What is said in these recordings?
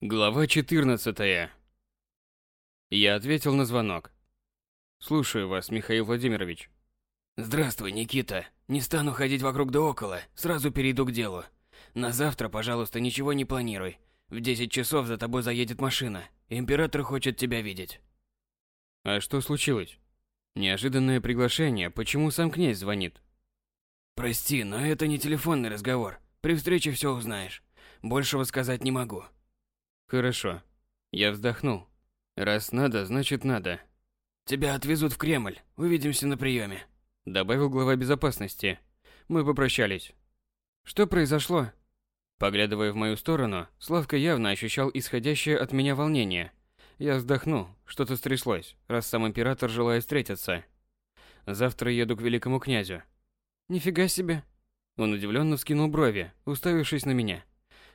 Глава 14. Я ответил на звонок. Слушаю вас, Михаил Владимирович. Здравствуй, Никита. Не стану ходить вокруг да около, сразу перейду к делу. На завтра, пожалуйста, ничего не планируй. В 10 часов за тобой заедет машина. Император хочет тебя видеть. А что случилось? Неожиданное приглашение, почему сам князь звонит? Прости, но это не телефонный разговор. При встрече все узнаешь. Большего сказать не могу. Хорошо. Я вздохнул. Раз надо, значит надо. Тебя отвезут в Кремль. Увидимся на приеме. Добавил глава безопасности. Мы попрощались. Что произошло? Поглядывая в мою сторону, Славка явно ощущал исходящее от меня волнение. Я вздохнул, что-то стряслось, раз сам император желает встретиться. Завтра еду к великому князю. Нифига себе. Он удивленно вскинул брови, уставившись на меня.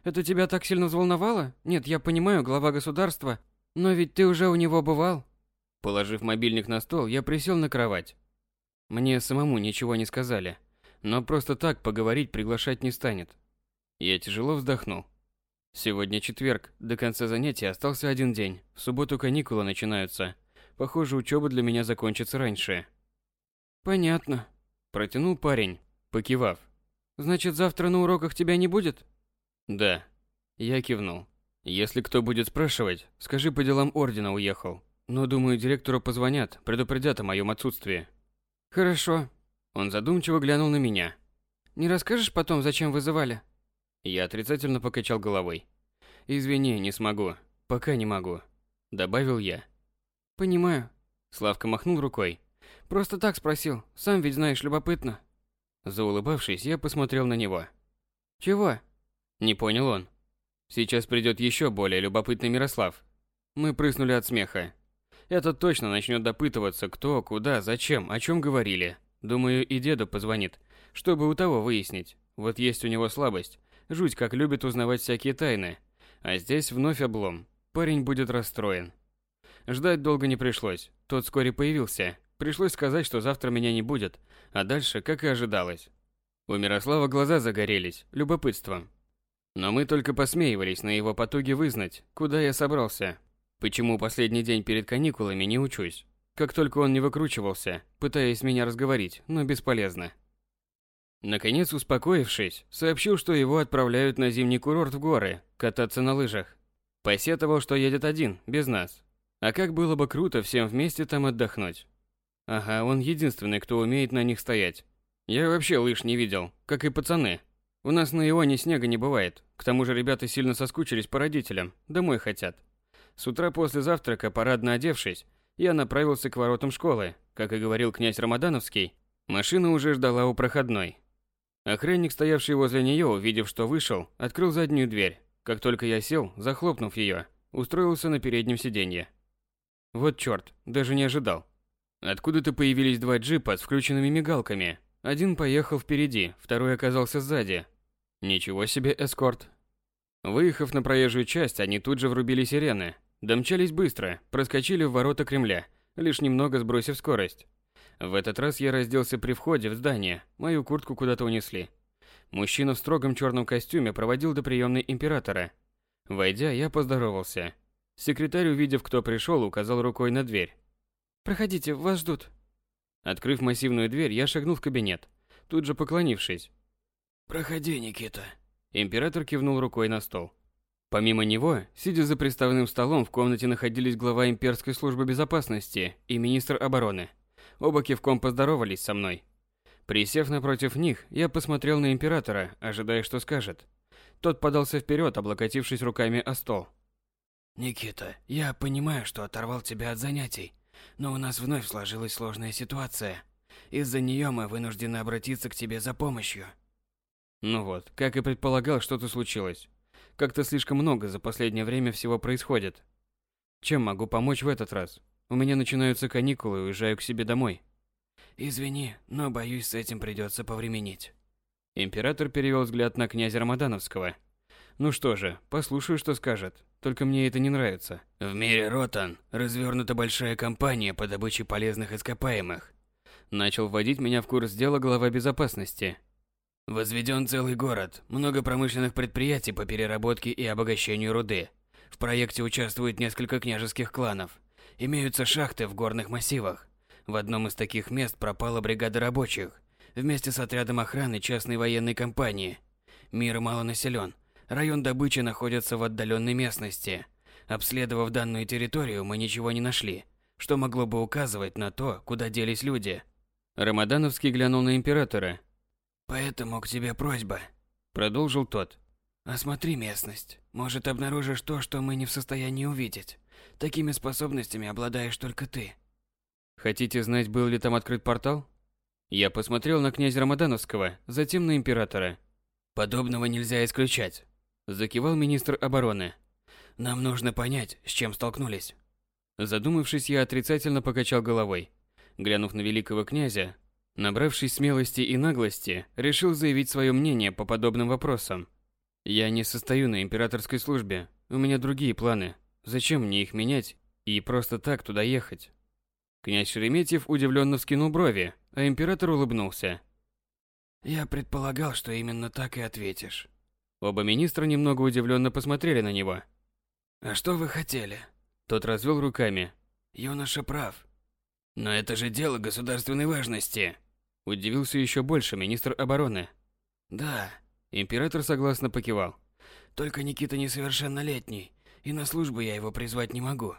Это тебя так сильно взволновало? Нет, я понимаю, глава государства, но ведь ты уже у него бывал. Положив мобильник на стол, я присел на кровать. Мне самому ничего не сказали, но просто так поговорить приглашать не станет. Я тяжело вздохнул. Сегодня четверг, до конца занятий остался один день. В субботу каникулы начинаются. Похоже, учеба для меня закончится раньше. Понятно, протянул парень, покивав. Значит, завтра на уроках тебя не будет? Да. Я кивнул. Если кто будет спрашивать, скажи по делам ордена уехал. Но думаю, директору позвонят, предупредят о моем отсутствии. Хорошо. Он задумчиво глянул на меня. Не расскажешь потом, зачем вызывали? Я отрицательно покачал головой. Извини, не смогу. Пока не могу, добавил я. Понимаю. Славка махнул рукой. Просто так спросил. Сам ведь знаешь, любопытно. Заулыбавшись, я посмотрел на него. Чего? Не понял он. Сейчас придет еще более любопытный Мирослав. Мы прыснули от смеха. Этот точно начнет допытываться, кто, куда, зачем, о чем говорили. Думаю, и деду позвонит, чтобы у того выяснить. Вот есть у него слабость. Жуть как любит узнавать всякие тайны. А здесь вновь облом. Парень будет расстроен. Ждать долго не пришлось. Тот вскоре появился. Пришлось сказать, что завтра меня не будет. А дальше, как и ожидалось. У Мирослава глаза загорелись, любопытством. Но мы только посмеивались на его потуги вызнать, куда я собрался. Почему последний день перед каникулами не учусь? Как только он не выкручивался, пытаясь меня разговорить, но бесполезно. Наконец, успокоившись, сообщил, что его отправляют на зимний курорт в горы, кататься на лыжах. Посетовал, что едет один, без нас. А как было бы круто всем вместе там отдохнуть. Ага, он единственный, кто умеет на них стоять. Я вообще лыж не видел, как и пацаны, у нас на Ионе снега не бывает. К тому же ребята сильно соскучились по родителям, домой хотят. С утра после завтрака, парадно одевшись, я направился к воротам школы. Как и говорил князь Рамадановский, машина уже ждала у проходной. Охранник, стоявший возле нее, увидев, что вышел, открыл заднюю дверь. Как только я сел, захлопнув ее, устроился на переднем сиденье. Вот черт, даже не ожидал. Откуда-то появились два джипа с включенными мигалками. Один поехал впереди, второй оказался сзади, Ничего себе эскорт. Выехав на проезжую часть, они тут же врубили сирены. Домчались быстро, проскочили в ворота Кремля, лишь немного сбросив скорость. В этот раз я разделся при входе в здание, мою куртку куда-то унесли. Мужчина в строгом черном костюме проводил до приемной императора. Войдя, я поздоровался. Секретарь, увидев, кто пришел, указал рукой на дверь. «Проходите, вас ждут». Открыв массивную дверь, я шагнул в кабинет, тут же поклонившись. «Проходи, Никита». Император кивнул рукой на стол. Помимо него, сидя за приставным столом, в комнате находились глава имперской службы безопасности и министр обороны. Оба кивком поздоровались со мной. Присев напротив них, я посмотрел на императора, ожидая, что скажет. Тот подался вперед, облокотившись руками о стол. «Никита, я понимаю, что оторвал тебя от занятий, но у нас вновь сложилась сложная ситуация. Из-за нее мы вынуждены обратиться к тебе за помощью». Ну вот, как и предполагал, что-то случилось. Как-то слишком много за последнее время всего происходит. Чем могу помочь в этот раз? У меня начинаются каникулы, уезжаю к себе домой. Извини, но боюсь, с этим придется повременить. Император перевел взгляд на князя Рамадановского. Ну что же, послушаю, что скажет. Только мне это не нравится. В мире Ротан развернута большая кампания по добыче полезных ископаемых. Начал вводить меня в курс дела глава безопасности. Возведен целый город, много промышленных предприятий по переработке и обогащению руды. В проекте участвует несколько княжеских кланов. Имеются шахты в горных массивах. В одном из таких мест пропала бригада рабочих вместе с отрядом охраны частной военной компании. Мир мало населен. Район добычи находится в отдаленной местности. Обследовав данную территорию, мы ничего не нашли, что могло бы указывать на то, куда делись люди. Рамадановский глянул на императора. Поэтому к тебе просьба, продолжил тот. Осмотри местность. Может, обнаружишь то, что мы не в состоянии увидеть. Такими способностями обладаешь только ты. Хотите знать, был ли там открыт портал? Я посмотрел на князя Рамадановского, затем на императора. Подобного нельзя исключать, закивал министр обороны. Нам нужно понять, с чем столкнулись. Задумавшись, я отрицательно покачал головой. Глянув на великого князя, набравшись смелости и наглости, решил заявить свое мнение по подобным вопросам. Я не состою на императорской службе. У меня другие планы. Зачем мне их менять и просто так туда ехать? Князь Шереметьев удивленно вскинул брови, а император улыбнулся. Я предполагал, что именно так и ответишь. Оба министра немного удивленно посмотрели на него. А что вы хотели? Тот развел руками. Юноша прав. Но это же дело государственной важности. Удивился еще больше министр обороны. Да. Император согласно покивал. Только Никита несовершеннолетний, и на службу я его призвать не могу.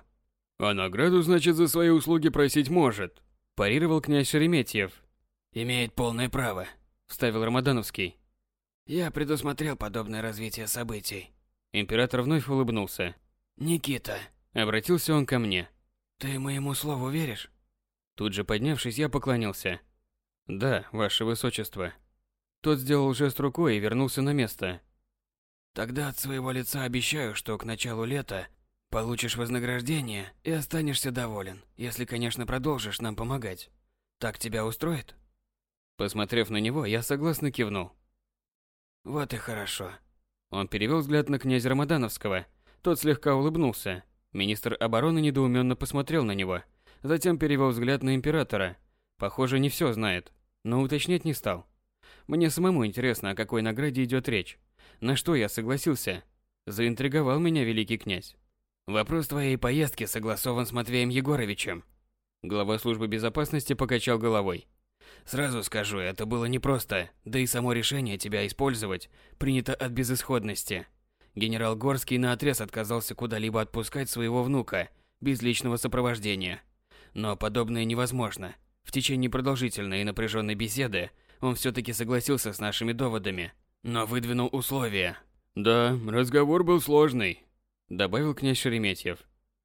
А награду, значит, за свои услуги просить может, парировал князь Шереметьев. Имеет полное право, вставил Рамадановский. Я предусмотрел подобное развитие событий. Император вновь улыбнулся. Никита, обратился он ко мне. Ты моему слову веришь? Тут же поднявшись, я поклонился. Да, ваше высочество. Тот сделал жест рукой и вернулся на место. Тогда от своего лица обещаю, что к началу лета Получишь вознаграждение и останешься доволен, если, конечно, продолжишь нам помогать. Так тебя устроит? Посмотрев на него, я согласно кивнул. Вот и хорошо. Он перевел взгляд на князя Рамадановского. Тот слегка улыбнулся. Министр обороны недоуменно посмотрел на него. Затем перевел взгляд на императора. Похоже, не все знает, но уточнять не стал. Мне самому интересно, о какой награде идет речь. На что я согласился. Заинтриговал меня великий князь. Вопрос твоей поездки согласован с Матвеем Егоровичем. Глава службы безопасности покачал головой. Сразу скажу, это было непросто, да и само решение тебя использовать принято от безысходности. Генерал Горский наотрез отказался куда-либо отпускать своего внука без личного сопровождения. Но подобное невозможно. В течение продолжительной и напряженной беседы он все-таки согласился с нашими доводами, но выдвинул условия. Да, разговор был сложный, добавил князь Шереметьев.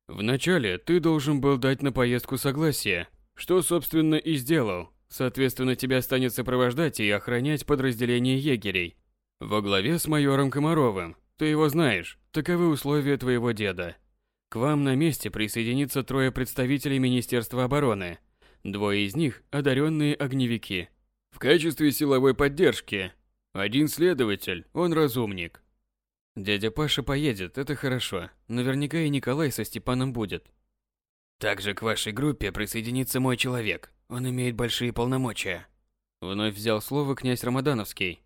Вначале ты должен был дать на поездку согласие, что, собственно, и сделал. Соответственно, тебя станет сопровождать и охранять подразделение егерей. Во главе с майором Комаровым. Ты его знаешь, таковы условия твоего деда. К вам на месте присоединится трое представителей Министерства обороны. Двое из них – одаренные огневики. В качестве силовой поддержки. Один следователь, он разумник. Дядя Паша поедет, это хорошо. Наверняка и Николай со Степаном будет. Также к вашей группе присоединится мой человек. Он имеет большие полномочия. Вновь взял слово князь Рамадановский.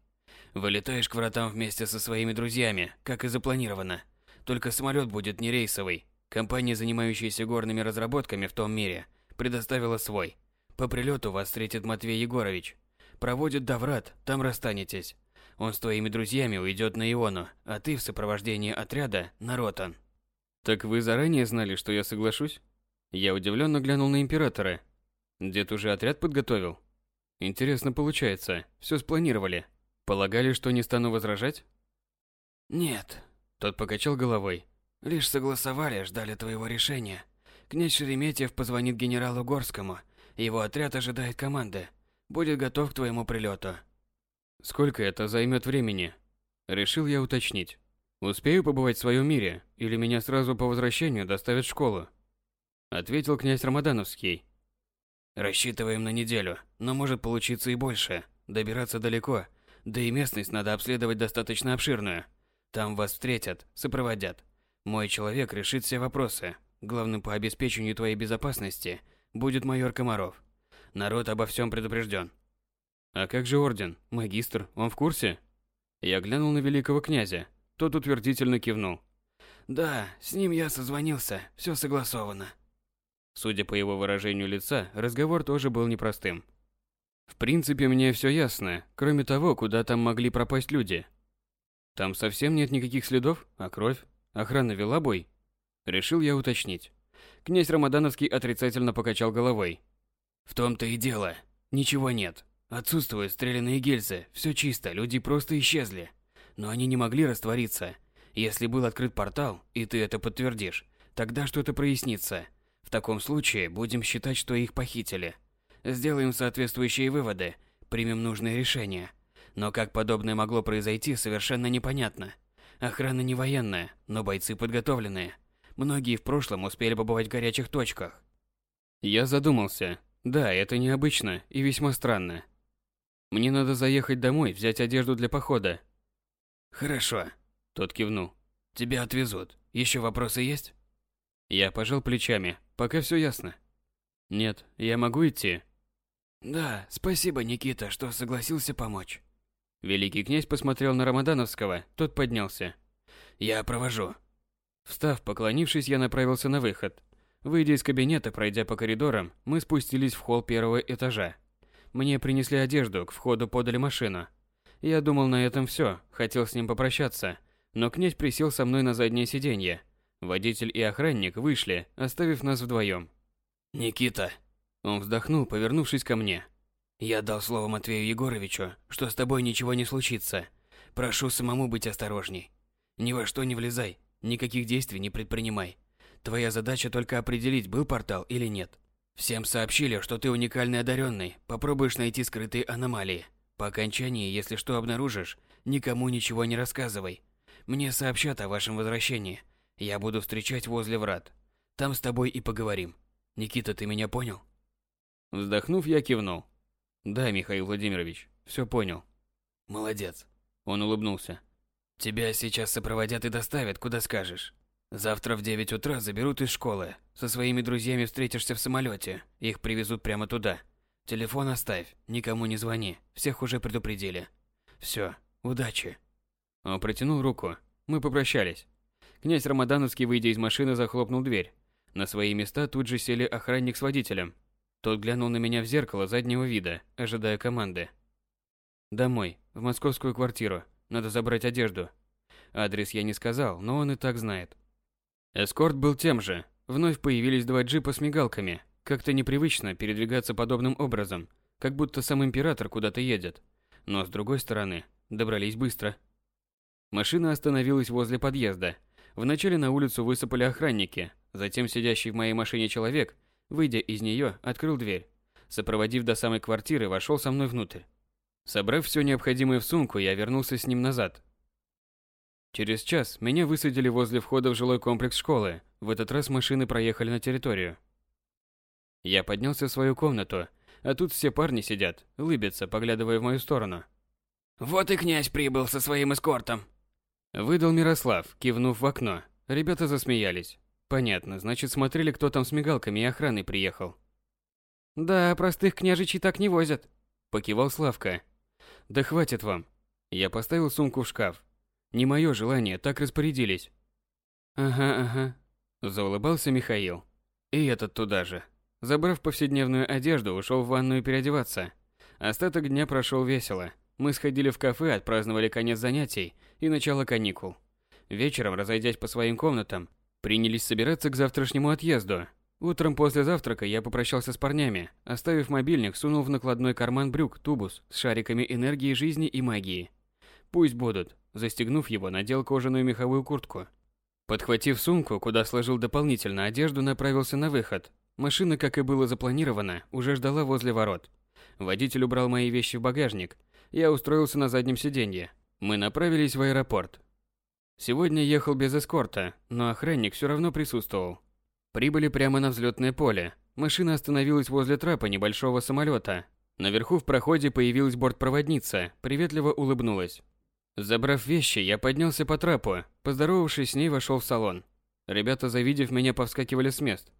Вылетаешь к вратам вместе со своими друзьями, как и запланировано. Только самолет будет не рейсовый. Компания, занимающаяся горными разработками в том мире, предоставила свой. По прилету вас встретит Матвей Егорович. Проводит до врат, там расстанетесь. Он с твоими друзьями уйдет на Иону, а ты в сопровождении отряда на Ротан. Так вы заранее знали, что я соглашусь? Я удивленно глянул на императора. Дед уже отряд подготовил? Интересно получается, все спланировали. Полагали, что не стану возражать? Нет. Тот покачал головой. Лишь согласовали, ждали твоего решения. Князь Шереметьев позвонит генералу Горскому. Его отряд ожидает команды. Будет готов к твоему прилету. Сколько это займет времени? Решил я уточнить. Успею побывать в своем мире, или меня сразу по возвращению доставят в школу? Ответил князь Рамадановский. Рассчитываем на неделю, но может получиться и больше. Добираться далеко, да и местность надо обследовать достаточно обширную. Там вас встретят, сопроводят. Мой человек решит все вопросы. Главным по обеспечению твоей безопасности будет майор Комаров. Народ обо всем предупрежден. А как же орден? Магистр, он в курсе? Я глянул на великого князя. Тот утвердительно кивнул. Да, с ним я созвонился, все согласовано. Судя по его выражению лица, разговор тоже был непростым. В принципе, мне все ясно, кроме того, куда там могли пропасть люди. Там совсем нет никаких следов, а кровь? Охрана вела бой? Решил я уточнить. Князь Рамадановский отрицательно покачал головой. В том-то и дело. Ничего нет. Отсутствуют стрелянные гильзы, все чисто, люди просто исчезли. Но они не могли раствориться. Если был открыт портал, и ты это подтвердишь, тогда что-то прояснится. В таком случае будем считать, что их похитили. Сделаем соответствующие выводы, примем нужное решение. Но как подобное могло произойти, совершенно непонятно. Охрана не военная, но бойцы подготовленные. Многие в прошлом успели побывать в горячих точках. Я задумался. Да, это необычно и весьма странно. Мне надо заехать домой, взять одежду для похода. Хорошо. Тот кивнул. Тебя отвезут. Еще вопросы есть? Я пожал плечами. Пока все ясно. Нет, я могу идти. Да, спасибо, Никита, что согласился помочь. Великий князь посмотрел на Рамадановского, тот поднялся. Я провожу. Встав, поклонившись, я направился на выход. Выйдя из кабинета, пройдя по коридорам, мы спустились в холл первого этажа. Мне принесли одежду, к входу подали машину. Я думал, на этом все, хотел с ним попрощаться, но князь присел со мной на заднее сиденье. Водитель и охранник вышли, оставив нас вдвоем. «Никита!» Он вздохнул, повернувшись ко мне. «Я дал слово Матвею Егоровичу, что с тобой ничего не случится. Прошу самому быть осторожней. Ни во что не влезай, никаких действий не предпринимай. Твоя задача только определить, был портал или нет. Всем сообщили, что ты уникальный одаренный. Попробуешь найти скрытые аномалии. По окончании, если что обнаружишь, никому ничего не рассказывай. Мне сообщат о вашем возвращении. Я буду встречать возле врат. Там с тобой и поговорим. Никита, ты меня понял? Вздохнув, я кивнул. Да, Михаил Владимирович, все понял. Молодец. Он улыбнулся. Тебя сейчас сопроводят и доставят, куда скажешь. Завтра в 9 утра заберут из школы. Со своими друзьями встретишься в самолете. Их привезут прямо туда. Телефон оставь, никому не звони. Всех уже предупредили. Все, удачи. Он протянул руку. Мы попрощались. Князь Рамадановский, выйдя из машины, захлопнул дверь. На свои места тут же сели охранник с водителем. Тот глянул на меня в зеркало заднего вида, ожидая команды. Домой, в московскую квартиру. Надо забрать одежду. Адрес я не сказал, но он и так знает. Эскорт был тем же. Вновь появились два джипа с мигалками. Как-то непривычно передвигаться подобным образом, как будто сам император куда-то едет. Но с другой стороны, добрались быстро. Машина остановилась возле подъезда. Вначале на улицу высыпали охранники, затем сидящий в моей машине человек, выйдя из нее, открыл дверь. Сопроводив до самой квартиры, вошел со мной внутрь. Собрав все необходимое в сумку, я вернулся с ним назад, Через час меня высадили возле входа в жилой комплекс школы. В этот раз машины проехали на территорию. Я поднялся в свою комнату, а тут все парни сидят, улыбятся, поглядывая в мою сторону. «Вот и князь прибыл со своим эскортом!» Выдал Мирослав, кивнув в окно. Ребята засмеялись. Понятно, значит смотрели, кто там с мигалками и охраной приехал. «Да, простых княжичей так не возят», – покивал Славка. «Да хватит вам». Я поставил сумку в шкаф, не мое желание, так распорядились. Ага, ага. Заулыбался Михаил. И этот туда же. Забрав повседневную одежду, ушел в ванную переодеваться. Остаток дня прошел весело. Мы сходили в кафе, отпраздновали конец занятий и начало каникул. Вечером, разойдясь по своим комнатам, принялись собираться к завтрашнему отъезду. Утром после завтрака я попрощался с парнями, оставив мобильник, сунул в накладной карман брюк тубус с шариками энергии жизни и магии. Пусть будут, Застегнув его, надел кожаную меховую куртку. Подхватив сумку, куда сложил дополнительно одежду, направился на выход. Машина, как и было запланировано, уже ждала возле ворот. Водитель убрал мои вещи в багажник. Я устроился на заднем сиденье. Мы направились в аэропорт. Сегодня ехал без эскорта, но охранник все равно присутствовал. Прибыли прямо на взлетное поле. Машина остановилась возле трапа небольшого самолета. Наверху в проходе появилась бортпроводница, приветливо улыбнулась. Забрав вещи, я поднялся по трапу, поздоровавшись с ней, вошел в салон. Ребята, завидев меня, повскакивали с мест.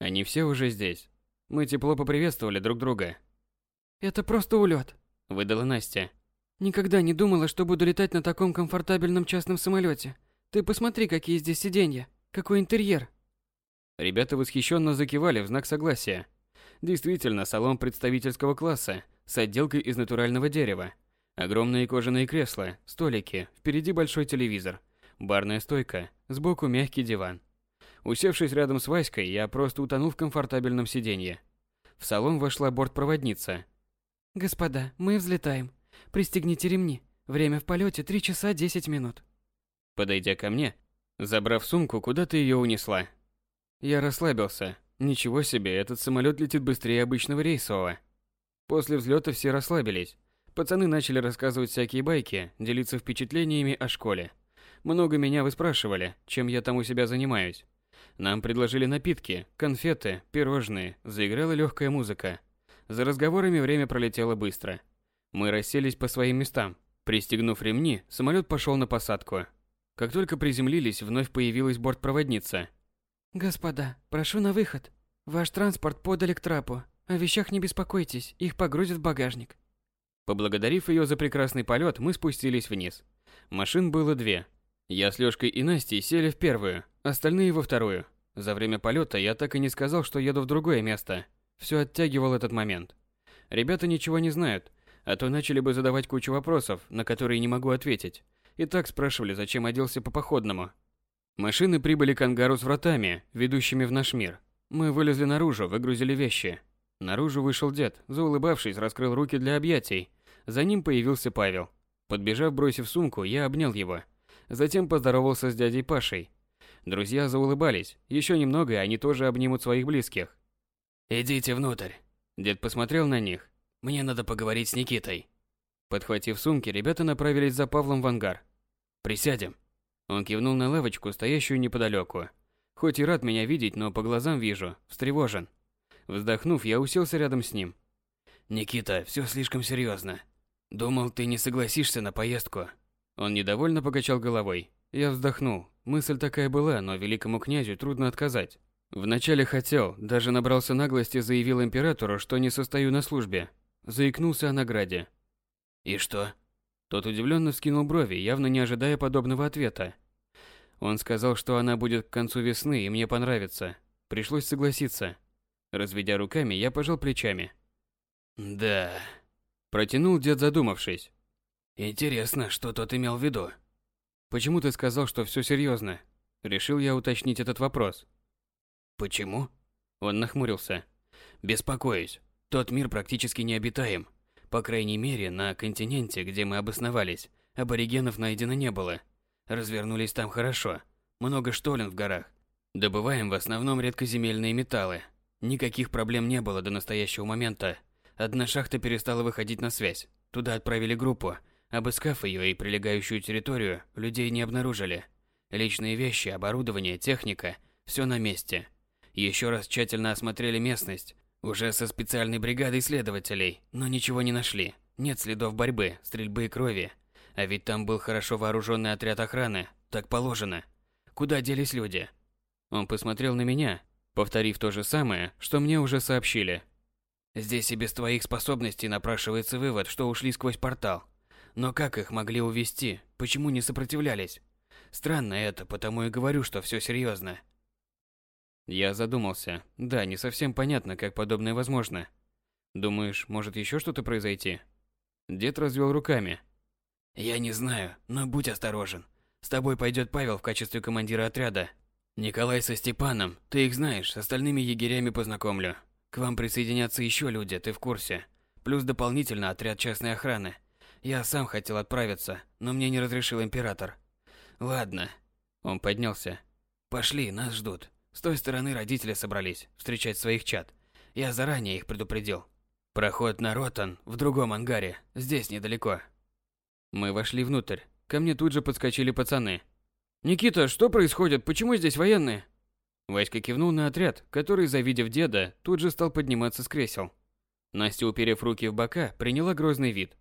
Они все уже здесь. Мы тепло поприветствовали друг друга. «Это просто улет», — выдала Настя. «Никогда не думала, что буду летать на таком комфортабельном частном самолете. Ты посмотри, какие здесь сиденья. Какой интерьер. Ребята восхищенно закивали в знак согласия. Действительно, салон представительского класса с отделкой из натурального дерева. Огромные кожаные кресла, столики, впереди большой телевизор, барная стойка, сбоку мягкий диван. Усевшись рядом с Васькой, я просто утонул в комфортабельном сиденье. В салон вошла бортпроводница. «Господа, мы взлетаем. Пристегните ремни. Время в полете 3 часа 10 минут». Подойдя ко мне, забрав сумку, куда ты ее унесла. Я расслабился. Ничего себе, этот самолет летит быстрее обычного рейсового. После взлета все расслабились. Пацаны начали рассказывать всякие байки, делиться впечатлениями о школе. Много меня вы спрашивали, чем я там у себя занимаюсь. Нам предложили напитки, конфеты, пирожные, заиграла легкая музыка. За разговорами время пролетело быстро. Мы расселись по своим местам. Пристегнув ремни, самолет пошел на посадку. Как только приземлились, вновь появилась бортпроводница. «Господа, прошу на выход. Ваш транспорт подали к трапу. О вещах не беспокойтесь, их погрузят в багажник». Поблагодарив ее за прекрасный полет, мы спустились вниз. Машин было две. Я с Лёшкой и Настей сели в первую, остальные во вторую. За время полета я так и не сказал, что еду в другое место. Все оттягивал этот момент. Ребята ничего не знают, а то начали бы задавать кучу вопросов, на которые не могу ответить. И так спрашивали, зачем оделся по походному. Машины прибыли к ангару с вратами, ведущими в наш мир. Мы вылезли наружу, выгрузили вещи. Наружу вышел дед, заулыбавшись, раскрыл руки для объятий. За ним появился Павел. Подбежав, бросив сумку, я обнял его. Затем поздоровался с дядей Пашей. Друзья заулыбались. Еще немного, и они тоже обнимут своих близких. «Идите внутрь». Дед посмотрел на них. «Мне надо поговорить с Никитой». Подхватив сумки, ребята направились за Павлом в ангар. «Присядем». Он кивнул на лавочку, стоящую неподалеку. Хоть и рад меня видеть, но по глазам вижу, встревожен. Вздохнув, я уселся рядом с ним. «Никита, все слишком серьезно. Думал, ты не согласишься на поездку». Он недовольно покачал головой. Я вздохнул. Мысль такая была, но великому князю трудно отказать. Вначале хотел, даже набрался наглости, заявил императору, что не состою на службе. Заикнулся о награде. «И что?» Тот удивленно вскинул брови, явно не ожидая подобного ответа. Он сказал, что она будет к концу весны и мне понравится. Пришлось согласиться. Разведя руками, я пожал плечами. «Да...» Протянул дед, задумавшись. «Интересно, что тот имел в виду?» «Почему ты сказал, что все серьезно?» Решил я уточнить этот вопрос. «Почему?» Он нахмурился. «Беспокоюсь. Тот мир практически необитаем. По крайней мере, на континенте, где мы обосновались, аборигенов найдено не было. Развернулись там хорошо. Много штолен в горах. Добываем в основном редкоземельные металлы. Никаких проблем не было до настоящего момента. Одна шахта перестала выходить на связь. Туда отправили группу. Обыскав ее и прилегающую территорию, людей не обнаружили. Личные вещи, оборудование, техника – все на месте. Еще раз тщательно осмотрели местность, уже со специальной бригадой следователей, но ничего не нашли. Нет следов борьбы, стрельбы и крови. А ведь там был хорошо вооруженный отряд охраны, так положено. Куда делись люди? Он посмотрел на меня, повторив то же самое, что мне уже сообщили. Здесь и без твоих способностей напрашивается вывод, что ушли сквозь портал. Но как их могли увести? Почему не сопротивлялись? Странно это, потому и говорю, что все серьезно. Я задумался. Да, не совсем понятно, как подобное возможно. Думаешь, может еще что-то произойти? Дед развел руками. Я не знаю, но будь осторожен. С тобой пойдет Павел в качестве командира отряда. Николай со Степаном, ты их знаешь, с остальными егерями познакомлю. К вам присоединятся еще люди, ты в курсе. Плюс дополнительно отряд частной охраны. Я сам хотел отправиться, но мне не разрешил император. Ладно. Он поднялся. Пошли, нас ждут. С той стороны родители собрались встречать своих чад. Я заранее их предупредил. Проход на Ротан в другом ангаре, здесь недалеко. Мы вошли внутрь. Ко мне тут же подскочили пацаны. «Никита, что происходит? Почему здесь военные?» Васька кивнул на отряд, который, завидев деда, тут же стал подниматься с кресел. Настя, уперев руки в бока, приняла грозный вид.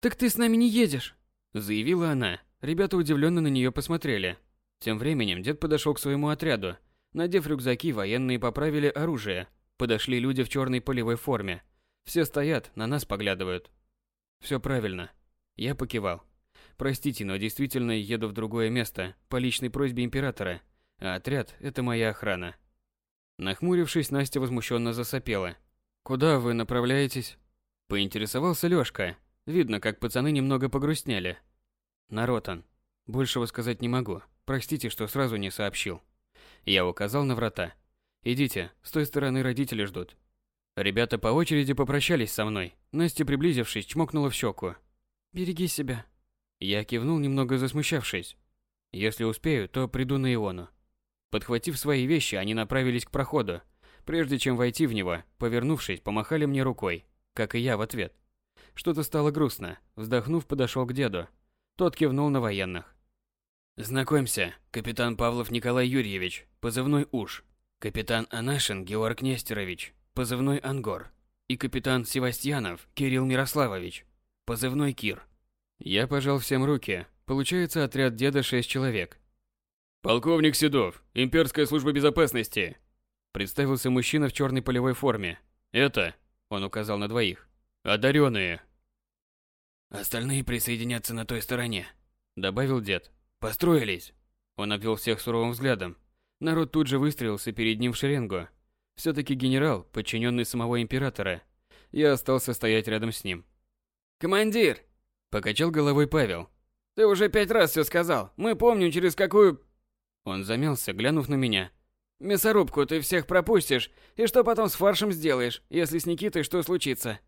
«Так ты с нами не едешь?» Заявила она. Ребята удивленно на нее посмотрели. Тем временем дед подошел к своему отряду Надев рюкзаки, военные поправили оружие. Подошли люди в черной полевой форме. Все стоят, на нас поглядывают. Все правильно. Я покивал. Простите, но действительно еду в другое место по личной просьбе императора, а отряд – это моя охрана. Нахмурившись, Настя возмущенно засопела. «Куда вы направляетесь?» Поинтересовался Лёшка. Видно, как пацаны немного погрустнели. Наротан. Большего сказать не могу. Простите, что сразу не сообщил. Я указал на врата. Идите, с той стороны родители ждут. Ребята по очереди попрощались со мной. Настя, приблизившись, чмокнула в щеку. «Береги себя», я кивнул, немного засмущавшись. Если успею, то приду на Иону. Подхватив свои вещи, они направились к проходу. Прежде чем войти в него, повернувшись, помахали мне рукой, как и я в ответ. Что-то стало грустно. Вздохнув, подошел к деду. Тот кивнул на военных. Знакомься, капитан Павлов Николай Юрьевич, позывной Уж. Капитан Анашин Георг Нестерович, позывной Ангор. И капитан Севастьянов Кирилл Мирославович, позывной Кир. Я пожал всем руки. Получается, отряд деда шесть человек. «Полковник Седов, Имперская служба безопасности!» Представился мужчина в черной полевой форме. «Это...» — он указал на двоих. «Одаренные!» «Остальные присоединятся на той стороне», — добавил дед. «Построились!» Он обвел всех суровым взглядом. Народ тут же выстроился перед ним в шеренгу. Все-таки генерал, подчиненный самого императора. Я остался стоять рядом с ним. «Командир, Покачал головой Павел. Ты уже пять раз все сказал. Мы помним, через какую... Он замялся, глянув на меня. Мясорубку ты всех пропустишь, и что потом с фаршем сделаешь, если с Никитой что случится?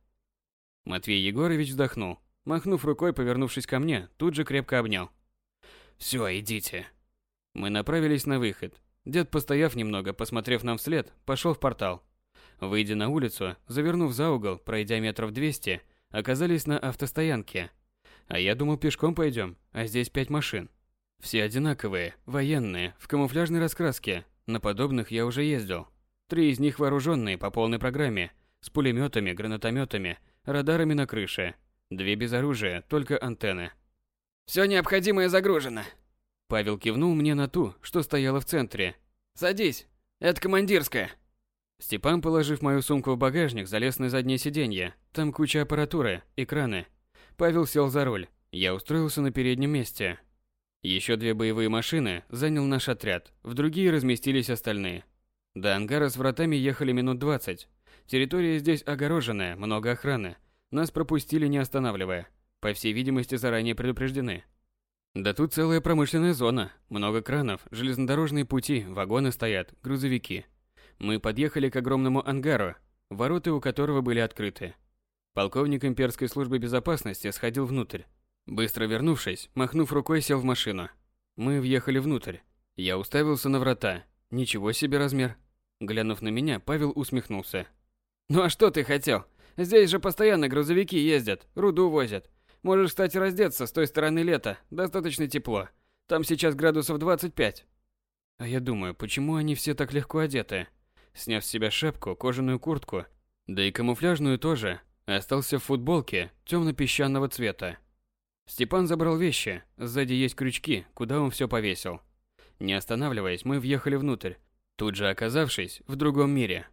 Матвей Егорович вздохнул. Махнув рукой, повернувшись ко мне, тут же крепко обнял. «Все, идите». Мы направились на выход. Дед, постояв немного, посмотрев нам вслед, пошел в портал. Выйдя на улицу, завернув за угол, пройдя метров двести, оказались на автостоянке – а я думал, пешком пойдем, а здесь пять машин. Все одинаковые, военные, в камуфляжной раскраске. На подобных я уже ездил. Три из них вооруженные по полной программе, с пулеметами, гранатометами, радарами на крыше. Две без оружия, только антенны. Все необходимое загружено. Павел кивнул мне на ту, что стояла в центре. Садись, это командирская. Степан, положив мою сумку в багажник, залез на заднее сиденье. Там куча аппаратуры, экраны, Павел сел за руль. Я устроился на переднем месте. Еще две боевые машины занял наш отряд, в другие разместились остальные. До ангара с вратами ехали минут 20. Территория здесь огороженная, много охраны. Нас пропустили не останавливая. По всей видимости, заранее предупреждены. Да тут целая промышленная зона, много кранов, железнодорожные пути, вагоны стоят, грузовики. Мы подъехали к огромному ангару, ворота у которого были открыты. Полковник имперской службы безопасности сходил внутрь. Быстро вернувшись, махнув рукой, сел в машину. Мы въехали внутрь. Я уставился на врата. Ничего себе размер. Глянув на меня, Павел усмехнулся. «Ну а что ты хотел? Здесь же постоянно грузовики ездят, руду возят. Можешь, кстати, раздеться, с той стороны лета, достаточно тепло. Там сейчас градусов 25. А я думаю, почему они все так легко одеты? Сняв с себя шапку, кожаную куртку, да и камуфляжную тоже, Остался в футболке темно-песчаного цвета. Степан забрал вещи, сзади есть крючки, куда он все повесил. Не останавливаясь, мы въехали внутрь, тут же оказавшись в другом мире.